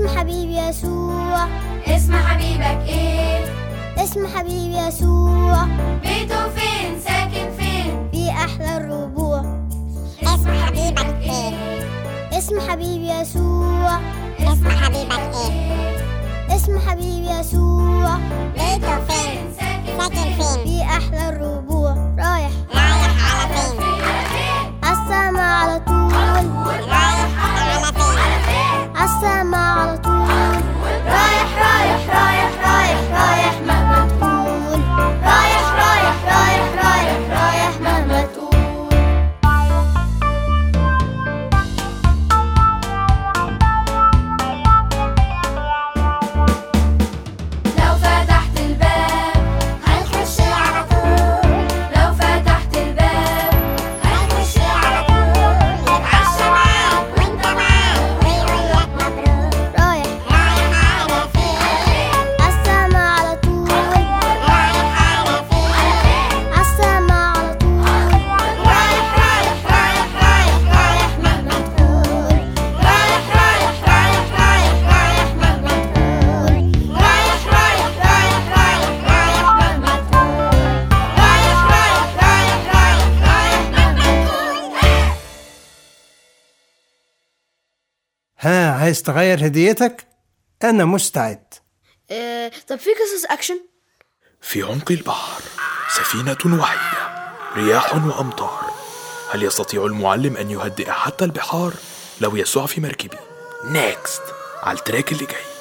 يسوع. اسم حبيبك إيه؟ اسم حبيبي يسوع. بيته فين؟ ساكن فين؟ في أحلى الربوع. اسم حبيبك إيه؟ اسم حبيبي يسوع. اسم حبيبك إيه؟ اسم حبيبي يسوع. بيته فين؟ ساكن فين؟ في أحلى ها عايز تغير هديتك؟ أنا مستعد. آه، طب في قصص أكشن؟ في عمق البحر سفينة وهي رياح وأمطار. هل يستطيع المعلم أن يهدئ حتى البحار؟ لو يسوع في مركبي. next على ال track اللي جاي.